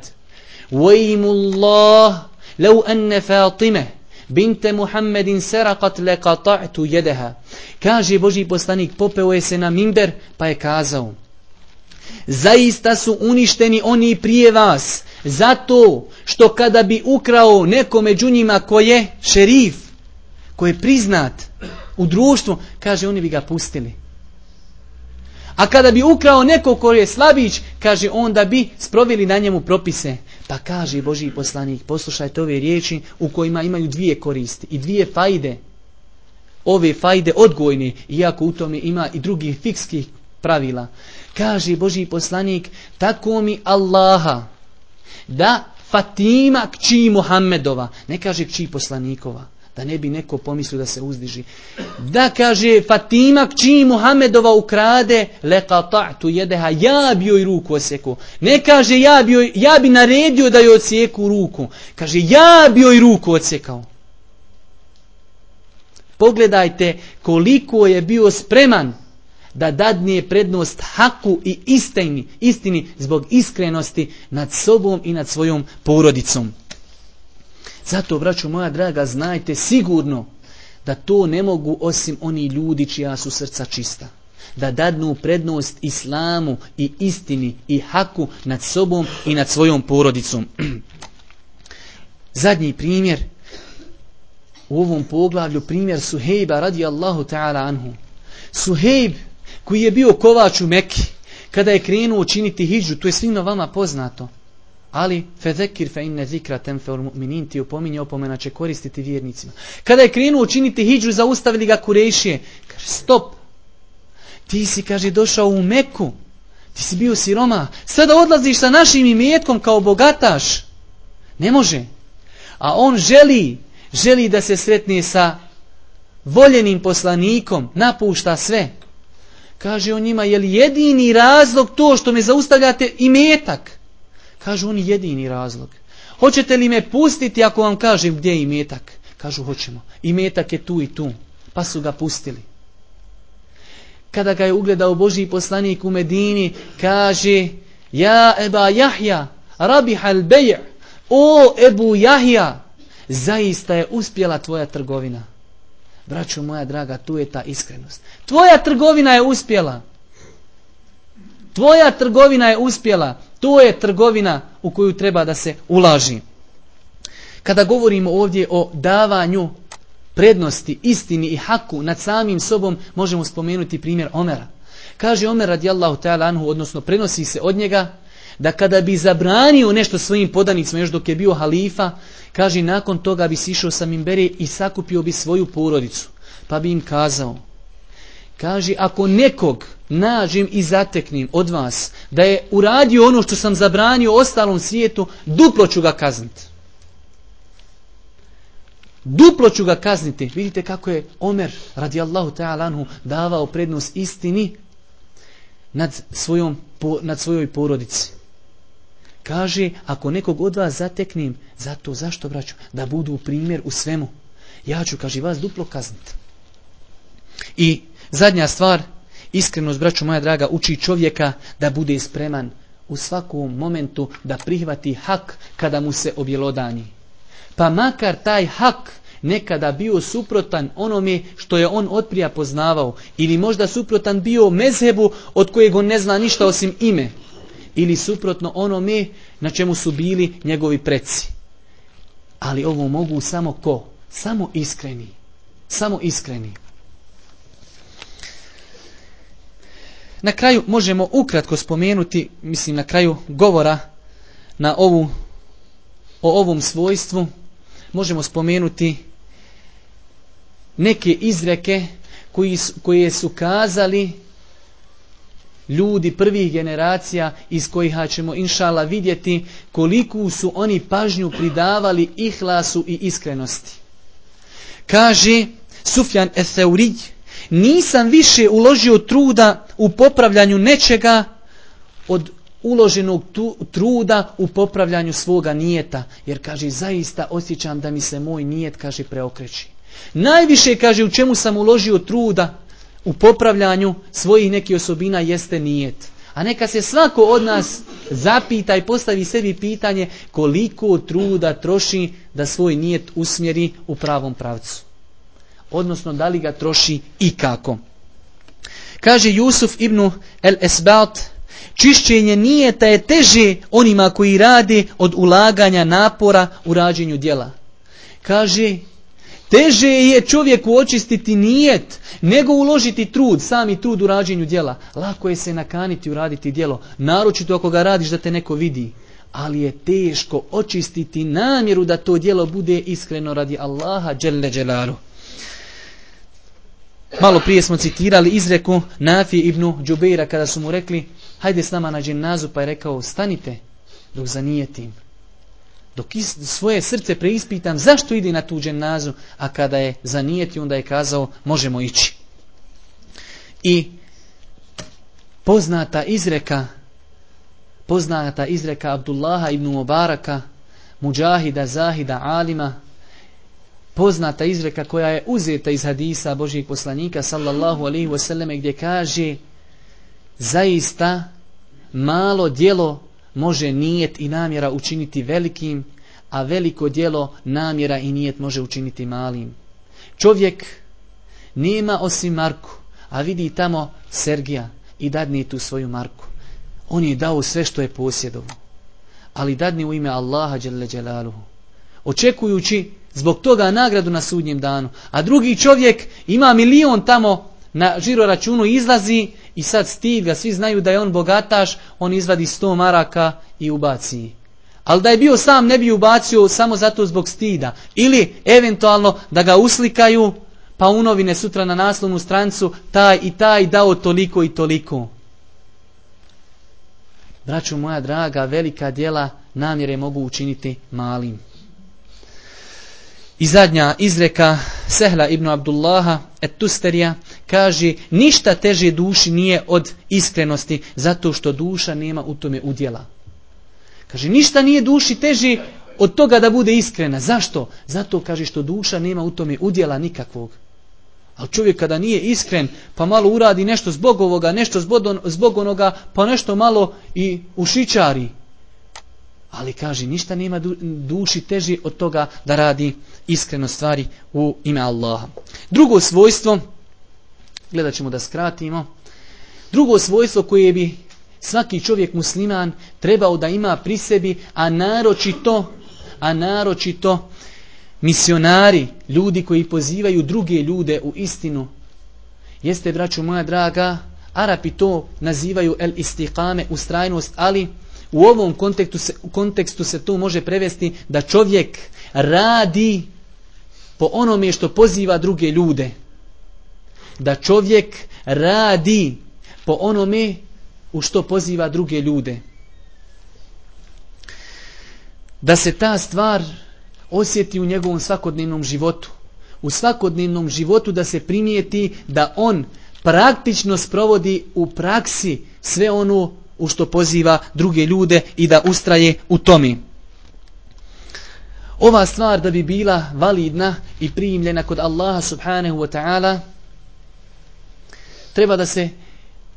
ويم الله لو أن فاطمة بنت محمد سرقت لقطعت يدها kaže Boži poslanik popeo je se na mimber pa je kazao zaista su uništeni oni prije vas zato što kada bi ukrao neko među njima ko je šerif ko je priznat u društvu, kaže oni bi ga pustili. A kada bi ukrao neko ko je slabić, kaže onda bi sproveli na njemu propise. Pa kaže Boži poslanik, poslušajte ove riječi u kojima imaju dvije koristi i dvije fajde. Ove fajde odgojne, iako u tome ima i drugih fikskih pravila. Kaže Boži poslanik, tako mi Allaha, da Fatima kći Muhammedova, ne kaže kći poslanikova, da ne bi neko pomislio da se uzdiži. Da kaže Fatima kći Muhammedova ukrade leka ta'tu jedeha, ja bi joj ruku osjeku. Ne kaže ja bi, joj, ja bi naredio da joj osjeku ruku. Kaže ja bi joj ruku osjekao. Pogledajte koliko je bio spreman da dadnije prednost haku i istini, istini zbog iskrenosti nad sobom i nad svojom porodicom. Zato, braću moja draga, znajte sigurno da to ne mogu osim oni ljudi čija su srca čista. Da dadnu prednost islamu i istini i haku nad sobom i nad svojom porodicom. [clears throat] Zadnji primjer. u ovom poglavlju primjer Suhejba radijallahu ta'ala anhu. Suhejb koji je bio kovač u Meki, kada je krenuo učiniti hijđu, to je svima vama poznato. Ali, fezekir fe inne zikra temfe mu'minin ti opominje opomena će koristiti vjernicima. Kada je krenuo učiniti hijđu, zaustavili ga kurešije. Kaže, stop. Ti si, kaže, došao u Meku. Ti si bio siroma. Sada odlaziš sa našim imetkom kao bogataš. Ne može. A on želi, želi da se sretne sa voljenim poslanikom, napušta sve. Kaže on njima, je li jedini razlog to što me zaustavljate i metak? Kažu oni jedini razlog. Hoćete li me pustiti ako vam kažem gdje je imetak? Kažu hoćemo. Imetak je tu i tu. Pa su ga pustili. Kada ga je ugledao Božji poslanik u Medini, kaže Ja Eba Jahja, rabih al O Ebu Jahja, zaista je uspjela tvoja trgovina. Braćo moja draga, tu je ta iskrenost. Tvoja trgovina je uspjela. Tvoja trgovina je uspjela. To je trgovina u koju treba da se ulaži. Kada govorimo ovdje o davanju prednosti, istini i haku nad samim sobom, možemo spomenuti primjer Omera. Kaže Omer radijallahu ta'ala anhu, odnosno prenosi se od njega, da kada bi zabranio nešto svojim podanicima još dok je bio halifa, kaže nakon toga bi sišao sa mimbere i sakupio bi svoju porodicu. Pa bi im kazao, kaže ako nekog nađem i zateknim od vas da je uradio ono što sam zabranio ostalom svijetu, duplo ću ga kazniti. Duplo ću ga kazniti. Vidite kako je Omer radijallahu ta'ala davao prednost istini nad, svojom, nad svojoj porodici. Kaže, ako nekog od vas zateknem, zato zašto vraću? Da budu primjer u svemu. Ja ću, kaže, vas duplo kazniti. I zadnja stvar, iskrenost, braću moja draga, uči čovjeka da bude spreman u svakom momentu da prihvati hak kada mu se objelodanji. Pa makar taj hak nekada bio suprotan onome što je on otprija poznavao ili možda suprotan bio mezhebu od kojeg on ne zna ništa osim ime ili suprotno onome na čemu su bili njegovi preci. Ali ovo mogu samo ko? Samo iskreni. Samo iskreni. Na kraju možemo ukratko spomenuti, mislim na kraju govora na ovu, o ovom svojstvu, možemo spomenuti neke izreke koji koje su kazali ljudi prvih generacija iz kojih ćemo inšala vidjeti koliko su oni pažnju pridavali ihlasu i iskrenosti. Kaže Sufjan Etheurij, nisam više uložio truda u popravljanju nečega od uloženog tu, truda u popravljanju svoga nijeta. Jer kaže, zaista osjećam da mi se moj nijet, kaže, preokreći. Najviše, kaže, u čemu sam uložio truda u popravljanju svojih nekih osobina jeste nijet. A neka se svako od nas zapita i postavi sebi pitanje koliko truda troši da svoj nijet usmjeri u pravom pravcu. Odnosno da li ga troši i kako. Kaže Jusuf ibn El Esbat, čišćenje nijeta je teže onima koji rade od ulaganja napora u rađenju djela. Kaže, Teže je čovjeku očistiti nijet nego uložiti trud, sami trud u rađenju djela. Lako je se nakaniti uraditi djelo, naročito ako ga radiš da te neko vidi. Ali je teško očistiti namjeru da to djelo bude iskreno radi Allaha dželle. Malo prije smo citirali izreku Nafi ibn Džubeira kada su mu rekli hajde s nama na dženazu pa je rekao stanite dok zanijetim dok is, svoje srce preispitam zašto ide na tu dženazu, a kada je zanijeti, onda je kazao možemo ići. I poznata izreka, poznata izreka Abdullaha ibn Mubaraka, Mujahida, Zahida, Alima, poznata izreka koja je uzeta iz hadisa Božijeg poslanika, sallallahu alaihi wasallam, gdje kaže zaista malo dijelo može nijet i namjera učiniti velikim, a veliko djelo namjera i nijet može učiniti malim. Čovjek nema osim Marku, a vidi tamo Sergija i dadne tu svoju Marku. On je dao sve što je posjedovao, ali dadne u ime Allaha dželle dželaluhu. Očekujući zbog toga nagradu na sudnjem danu. A drugi čovjek ima milion tamo na žiro računu izlazi i sad stid ga, svi znaju da je on bogataš, on izvadi sto maraka i ubaci. Ali da je bio sam ne bi ubacio samo zato zbog stida. Ili eventualno da ga uslikaju pa u novine sutra na naslovnu strancu taj i taj dao toliko i toliko. Braću moja draga, velika djela namjere mogu učiniti malim. I zadnja izreka Sehla ibn Abdullaha et Tusterija kaže ništa teže duši nije od iskrenosti zato što duša nema u tome udjela. Kaže ništa nije duši teži od toga da bude iskrena. Zašto? Zato kaže što duša nema u tome udjela nikakvog. Ali čovjek kada nije iskren, pa malo uradi nešto zbog ovoga, nešto zbog onoga, pa nešto malo i ušičari. Ali kaže, ništa nema duši teži od toga da radi iskreno stvari u ime Allaha. Drugo svojstvo, gledat ćemo da skratimo, drugo svojstvo koje bi svaki čovjek musliman trebao da ima pri sebi, a naročito, a naročito misionari, ljudi koji pozivaju druge ljude u istinu. Jeste, braću moja draga, Arapi to nazivaju el istiqame, ustrajnost, ali u ovom kontekstu se, kontekstu se to može prevesti da čovjek radi po onome što poziva druge ljude. Da čovjek radi po onome u što poziva druge ljude. Da se ta stvar osjeti u njegovom svakodnevnom životu. U svakodnevnom životu da se primijeti da on praktično sprovodi u praksi sve ono u što poziva druge ljude i da ustraje u tomi. Ova stvar da bi bila validna i primljena kod Allaha subhanahu wa ta'ala treba da se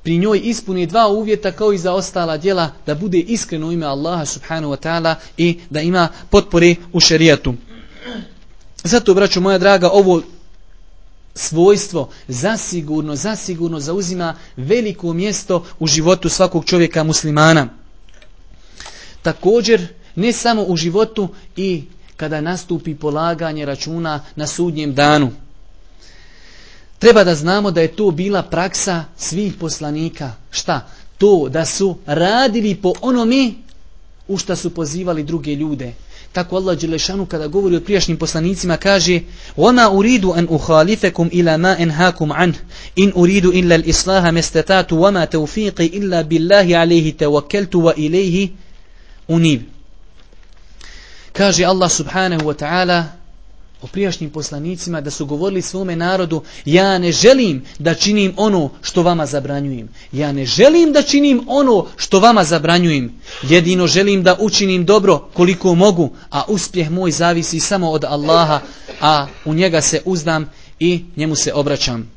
pri njoj ispuni dva uvjeta kao i za ostala djela da bude iskreno u ime Allaha subhanahu wa ta'ala i da ima potpore u šerijatu. Zato, braćo moja draga, ovo svojstvo zasigurno, zasigurno zauzima veliko mjesto u životu svakog čovjeka muslimana. Također, ne samo u životu i kada nastupi polaganje računa na sudnjem danu. Treba da znamo da je to bila praksa svih poslanika. Šta? To da su radili po onome u šta su pozivali druge ljude. Tako Allah Đelešanu kada govori o prijašnjim poslanicima kaže وَمَا أُرِيدُ أَنْ أُخَالِفَكُمْ إِلَى مَا أَنْهَاكُمْ عَنْهِ إِنْ أُرِيدُ إِلَّا الْإِصْلَاهَ مَسْتَتَاتُ وَمَا تَوْفِيقِ إِلَّا بِاللَّهِ عَلَيْهِ تَوَكَّلْتُ وَإِلَيْهِ أُنِيبُ Kaže Allah subhanahu wa ta'ala o prijašnjim poslanicima da su govorili svome narodu ja ne želim da činim ono što vama zabranjujem. Ja ne želim da činim ono što vama zabranjujem. Jedino želim da učinim dobro koliko mogu, a uspjeh moj zavisi samo od Allaha, a u njega se uzdam i njemu se obraćam.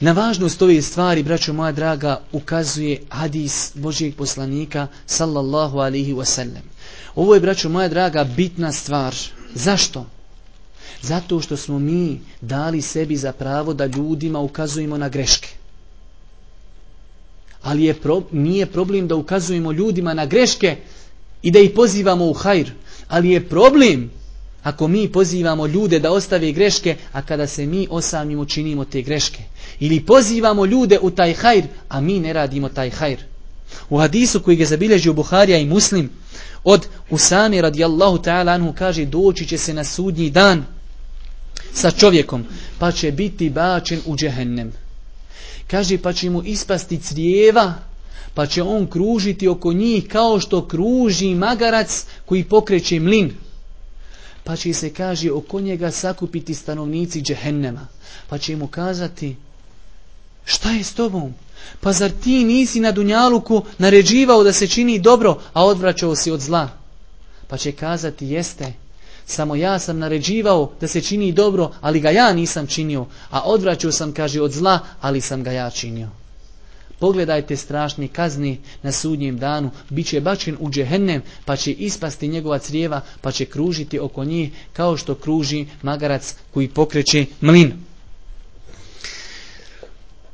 Na važnost ove stvari, braćo moja draga, ukazuje hadis Božijeg poslanika sallallahu alihi wasallam. Ovo je, braćo moja draga, bitna stvar. Zašto? Zato što smo mi dali sebi za pravo da ljudima ukazujemo na greške. Ali je pro, nije problem da ukazujemo ljudima na greške i da ih pozivamo u hajr. Ali je problem ako mi pozivamo ljude da ostave greške, a kada se mi osamimo činimo te greške. Ili pozivamo ljude u taj hajr, a mi ne radimo taj hajr. U hadisu koji ga zabilježi u Buharija i Muslim, od Usami radijallahu ta'ala anhu kaže doći će se na sudnji dan sa čovjekom pa će biti bačen u džehennem. Kaže pa će mu ispasti crijeva pa će on kružiti oko njih kao što kruži magarac koji pokreće mlin. Pa će se kaže oko njega sakupiti stanovnici džehennema. Pa će mu kazati šta je s tobom? Pa zar ti nisi na Dunjaluku naređivao da se čini dobro, a odvraćao si od zla? Pa će kazati, jeste, samo ja sam naređivao da se čini dobro, ali ga ja nisam činio, a odvraćao sam, kaže, od zla, ali sam ga ja činio. Pogledajte strašni kazni na sudnjem danu, bit će bačen u džehennem, pa će ispasti njegova crijeva, pa će kružiti oko njih kao što kruži magarac koji pokreće mlin.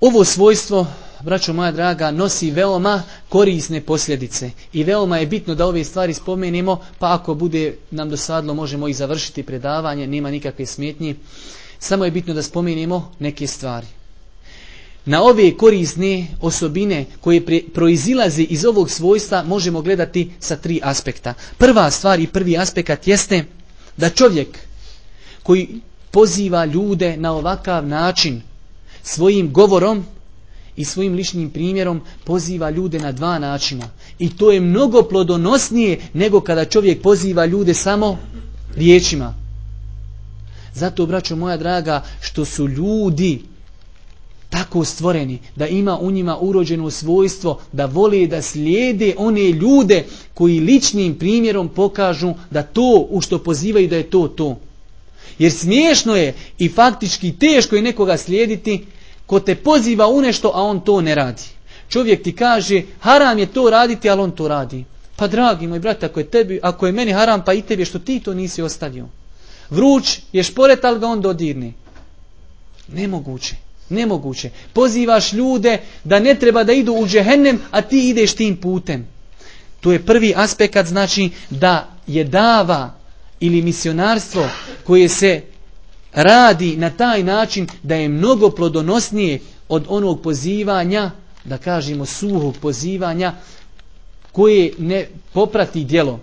Ovo svojstvo braćo moja draga, nosi veoma korisne posljedice. I veoma je bitno da ove stvari spomenimo, pa ako bude nam dosadlo možemo i završiti predavanje, nema nikakve smetnje. Samo je bitno da spomenimo neke stvari. Na ove korisne osobine koje proizilaze iz ovog svojstva možemo gledati sa tri aspekta. Prva stvar i prvi aspekt jeste da čovjek koji poziva ljude na ovakav način svojim govorom i svojim ličnim primjerom poziva ljude na dva načina. I to je mnogo plodonosnije nego kada čovjek poziva ljude samo riječima. Zato, braćo moja draga, što su ljudi tako stvoreni, da ima u njima urođeno svojstvo, da vole da slijede one ljude koji ličnim primjerom pokažu da to u što pozivaju da je to to. Jer smiješno je i faktički teško je nekoga slijediti ko te poziva u nešto, a on to ne radi. Čovjek ti kaže, haram je to raditi, ali on to radi. Pa dragi moj brat, ako je, tebi, ako je meni haram, pa i tebi što ti to nisi ostavio. Vruć je šporet, ali ga on dodirne. Nemoguće. Nemoguće. Pozivaš ljude da ne treba da idu u džehennem, a ti ideš tim putem. To je prvi aspekt, znači da je dava ili misionarstvo koje se radi na taj način da je mnogo plodonosnije od onog pozivanja, da kažemo suhog pozivanja, koje ne poprati djelo.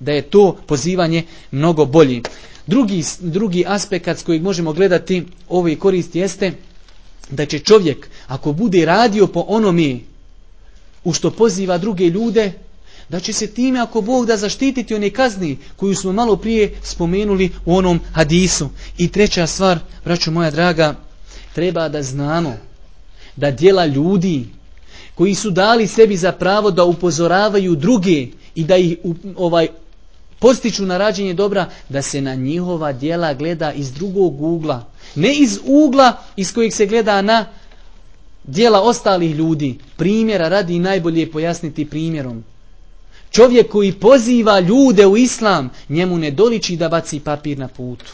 Da je to pozivanje mnogo bolji. Drugi, drugi aspekt s kojeg možemo gledati ove koristi jeste da će čovjek, ako bude radio po onome u što poziva druge ljude, da će se time ako Bog da zaštititi one kazni koju smo malo prije spomenuli u onom hadisu. I treća stvar, braću moja draga, treba da znamo da dijela ljudi koji su dali sebi za pravo da upozoravaju druge i da ih ovaj postiču na rađenje dobra, da se na njihova dijela gleda iz drugog ugla. Ne iz ugla iz kojeg se gleda na dijela ostalih ljudi. Primjera radi najbolje pojasniti primjerom. Čovjek koji poziva ljude u islam, njemu ne doliči da baci papir na putu.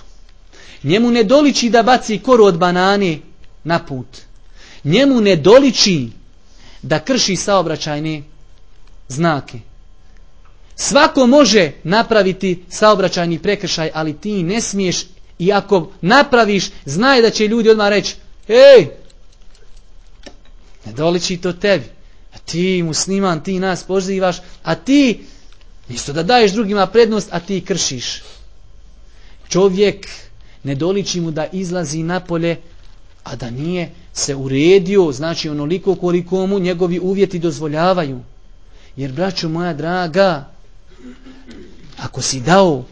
Njemu ne doliči da baci koru od banane na put. Njemu ne doliči da krši saobraćajne znake. Svako može napraviti saobraćajni prekršaj, ali ti ne smiješ i ako napraviš, znaj da će ljudi odmah reći Ej, ne doliči to tebi. Ti musliman, ti nas pozivaš, a ti, nisto da daješ drugima prednost, a ti kršiš. Čovjek ne doliči mu da izlazi napolje, a da nije se uredio, znači onoliko koliko mu njegovi uvjeti dozvoljavaju. Jer, braćo moja draga, ako si dao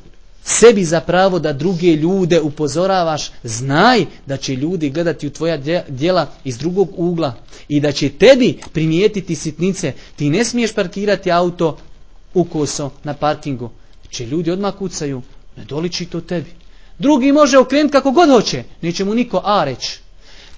sebi za pravo da druge ljude upozoravaš, znaj da će ljudi gledati u tvoja djela iz drugog ugla i da će tebi primijetiti sitnice. Ti ne smiješ parkirati auto ukoso na parkingu. Će ljudi odmah kucaju, ne doliči to tebi. Drugi može okrenuti kako god hoće, neće mu niko a reći.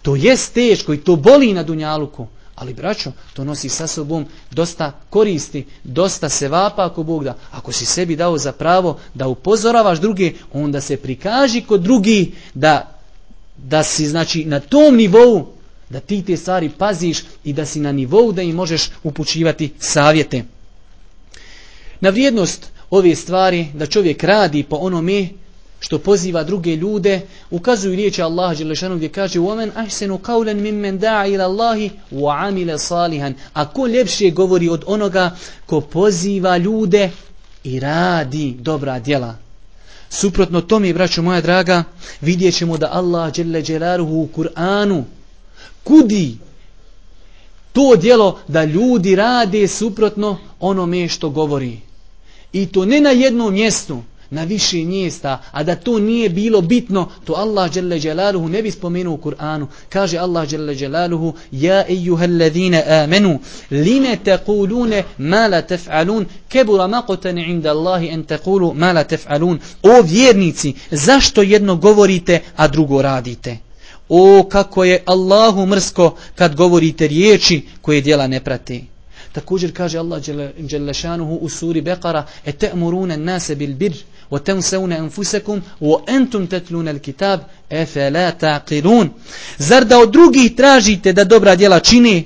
To je teško i to boli na dunjaluku. Ali braćo, to nosi sa sobom dosta koristi, dosta se vapa ako Bog da. Ako si sebi dao za pravo da upozoravaš druge, onda se prikaži kod drugi da, da si znači na tom nivou, da ti te stvari paziš i da si na nivou da im možeš upućivati savjete. Na vrijednost ove stvari da čovjek radi po onome što poziva druge ljude, ukazuju riječi Allaha Đelešanu gdje kaže وَمَنْ أَحْسَنُ قَوْلًا مِمَّنْ دَعَ إِلَى اللَّهِ وَعَمِلَ صَالِحًا A ko ljepše govori od onoga ko poziva ljude i radi dobra djela. Suprotno tome, braćo moja draga, vidjet ćemo da Allah Đele Đelaruhu u Kur'anu kudi to djelo da ljudi rade suprotno onome što govori. I to ne na jednom mjestu, na više mjesta, a da to nije bilo bitno, to Allah dželle dželaluhu ne bi spomenuo u Kur'anu. Kaže Allah dželle dželaluhu: "Ja ejuhellezina amanu, lima taquluna ma la taf'alun? Kabura maqtan 'inda Allahi an taqulu ma la taf'alun." O vjernici, zašto jedno govorite, a drugo radite? O kako je Allahu mrsko kad govorite riječi koje djela ne prate. Također kaže Allah Đelešanuhu u suri Bekara Ete'murune nase bil bir وَتَنْسَوْنَ أَنفُسَكُمْ وَأَنْتُمْ تَتْلُونَ الْكِتَابِ أَفَلَا تَعْقِلُونَ Zar da od drugih tražite da dobra djela čini,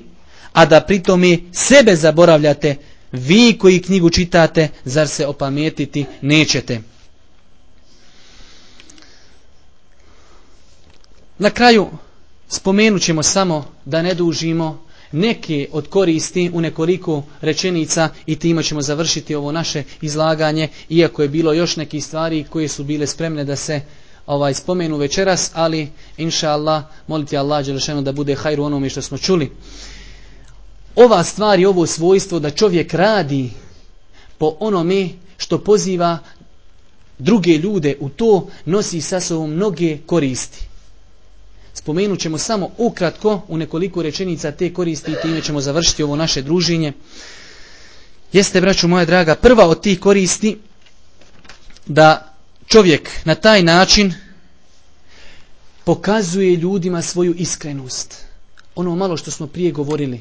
a da pritome sebe zaboravljate, vi koji knjigu čitate, zar se opametiti nećete? Na kraju spomenut ćemo samo da ne dužimo neke od koristi u nekoliko rečenica i time ćemo završiti ovo naše izlaganje, iako je bilo još nekih stvari koje su bile spremne da se ovaj spomenu večeras, ali inša Allah, moliti Allah Đelešenu da bude hajru onome što smo čuli. Ova stvar i ovo svojstvo da čovjek radi po onome što poziva druge ljude u to, nosi sa sobom mnoge koristi. Spomenut ćemo samo ukratko u nekoliko rečenica te koristi i time ćemo završiti ovo naše druženje. Jeste, braću moja draga, prva od tih koristi da čovjek na taj način pokazuje ljudima svoju iskrenost. Ono malo što smo prije govorili.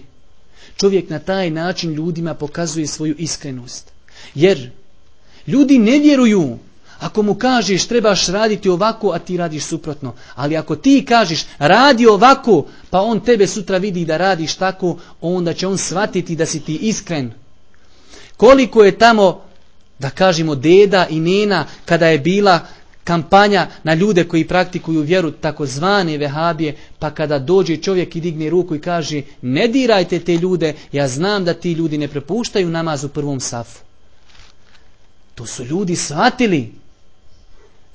Čovjek na taj način ljudima pokazuje svoju iskrenost. Jer ljudi ne vjeruju ako mu kažeš trebaš raditi ovako, a ti radiš suprotno. Ali ako ti kažeš radi ovako, pa on tebe sutra vidi da radiš tako, onda će on shvatiti da si ti iskren. Koliko je tamo, da kažemo, deda i nena, kada je bila kampanja na ljude koji praktikuju vjeru takozvane vehabije, pa kada dođe čovjek i digne ruku i kaže ne dirajte te ljude, ja znam da ti ljudi ne prepuštaju namaz u prvom safu. To su ljudi shvatili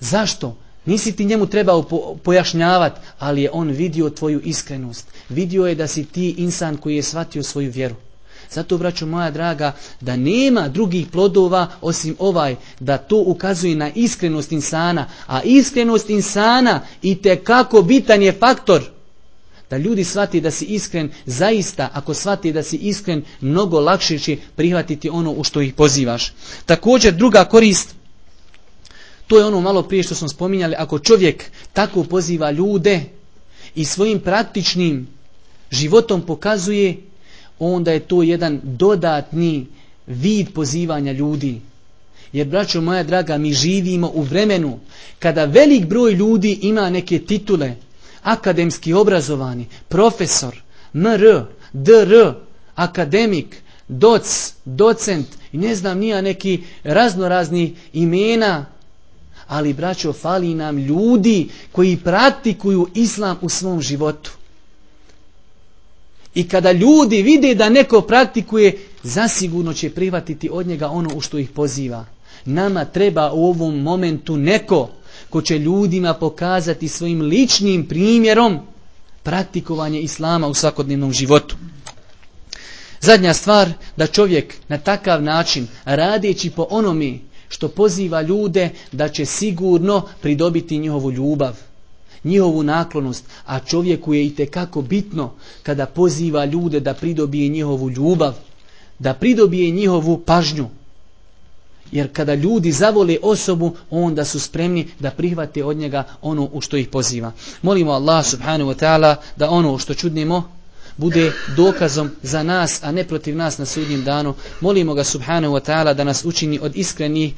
Zašto? Nisi ti njemu trebao pojašnjavati, ali je on vidio tvoju iskrenost. Vidio je da si ti insan koji je shvatio svoju vjeru. Zato, braću moja draga, da nema drugih plodova osim ovaj, da to ukazuje na iskrenost insana, a iskrenost insana i kako bitan je faktor da ljudi shvati da si iskren, zaista ako shvati da si iskren, mnogo lakše će prihvatiti ono u što ih pozivaš. Također druga korist to je ono malo prije što smo spominjali, ako čovjek tako poziva ljude i svojim praktičnim životom pokazuje, onda je to jedan dodatni vid pozivanja ljudi. Jer, braćo moja draga, mi živimo u vremenu kada velik broj ljudi ima neke titule, akademski obrazovani, profesor, mr, dr, akademik, doc, docent i ne znam nija neki raznorazni imena ali braćo fali nam ljudi koji praktikuju islam u svom životu. I kada ljudi vide da neko praktikuje, zasigurno će prihvatiti od njega ono u što ih poziva. Nama treba u ovom momentu neko ko će ljudima pokazati svojim ličnim primjerom praktikovanje islama u svakodnevnom životu. Zadnja stvar, da čovjek na takav način, radeći po onome što poziva ljude da će sigurno pridobiti njihovu ljubav, njihovu naklonost, a čovjeku je i kako bitno kada poziva ljude da pridobije njihovu ljubav, da pridobije njihovu pažnju. Jer kada ljudi zavole osobu, onda su spremni da prihvate od njega ono u što ih poziva. Molimo Allah subhanahu wa ta'ala da ono što čudnimo bude dokazom za nas, a ne protiv nas na sudnjem danu. Molimo ga subhanahu wa ta'ala da nas učini od iskrenih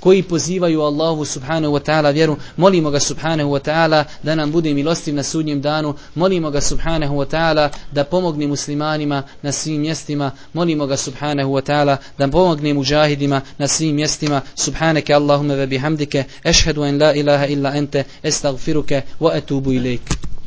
koji pozivaju Allahu subhanahu wa ta'ala vjeru. Molimo ga subhanahu wa ta'ala da nam bude milostiv na sudnjem danu. Molimo ga subhanahu wa ta'ala da pomogne muslimanima na svim mjestima. Molimo ga subhanahu wa ta'ala da pomogne muđahidima na svim mjestima. Subhaneke Allahumma ve bihamdike. Ešhedu en la ilaha illa ente. Estagfiruke wa etubu ilike.